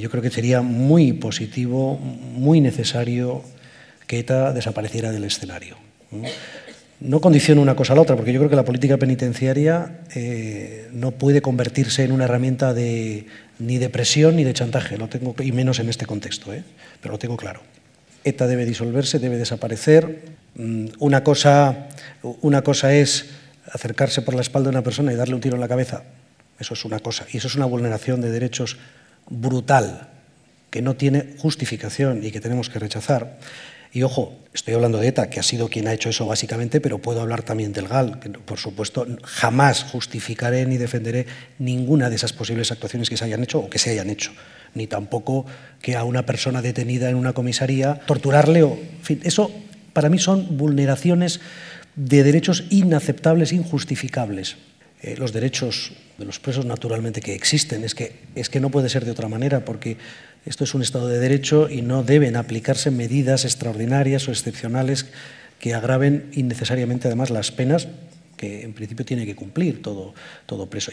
yo creo que sería muy positivo, muy necesario que ETA desapareciera del escenario. No condiciono una cosa a la otra, porque yo creo que la política penitenciaria eh, no puede convertirse en una herramienta de, ni de presión ni de chantaje, lo tengo, y menos en este contexto, ¿eh? pero lo tengo claro. ETA debe disolverse, debe desaparecer. Mm, una cosa, una cosa es acercarse por la espalda de una persona y darle un tiro en la cabeza. Eso es una cosa. Y eso es una vulneración de derechos brutal, que no tiene justificación y que tenemos que rechazar. Y ojo, estoy hablando de ETA, que ha sido quien ha hecho eso básicamente, pero puedo hablar también del GAL, que por supuesto jamás justificaré ni defenderé ninguna de esas posibles actuaciones que se hayan hecho o que se hayan hecho, ni tampoco que a una persona detenida en una comisaría torturarle o... En fin, eso para mí son vulneraciones de derechos inaceptables, injustificables. Eh, los derechos de los presos naturalmente que existen, es que, es que no puede ser de otra manera, porque esto es un Estado de Derecho y no deben aplicarse medidas extraordinarias o excepcionales que agraven innecesariamente además las penas que en principio tiene que cumplir todo, todo preso.